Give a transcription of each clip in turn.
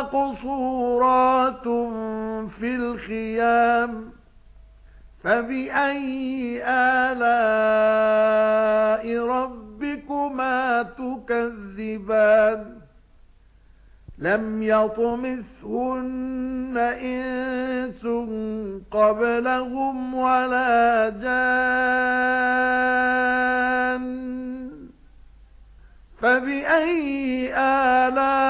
مَّقْصُورَاتٌ فِي الْخِيَامِ فَبِأَيِّ آلَاءِ رَبِّكُمَا تُكَذِّبَانِ؟ لَمْ يَطْمِثْهُنَّ إِنسٌ قَبْلَهُمْ وَلَا جَانٌّ فَبِأَيِّ آلَاءِ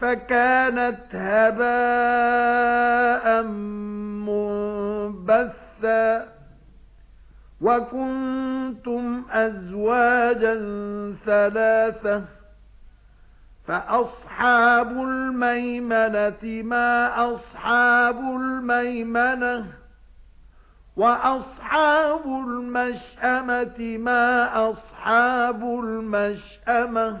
فَكَانَتْ هَبَاءً مُنبَثًّا وَكُنتُمْ أَزْوَاجًا ثَلَاثَةً فَأَصْحَابُ الْمَيْمَنَةِ مَا أَصْحَابُ الْمَيْمَنَةِ وَأَصْحَابُ الْمَشْأَمَةِ مَا أَصْحَابُ الْمَشْأَمَةِ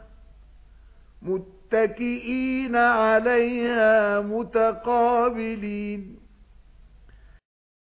مُتَّكِئِينَ عَلَيْهَا مُتَقَابِلِينَ.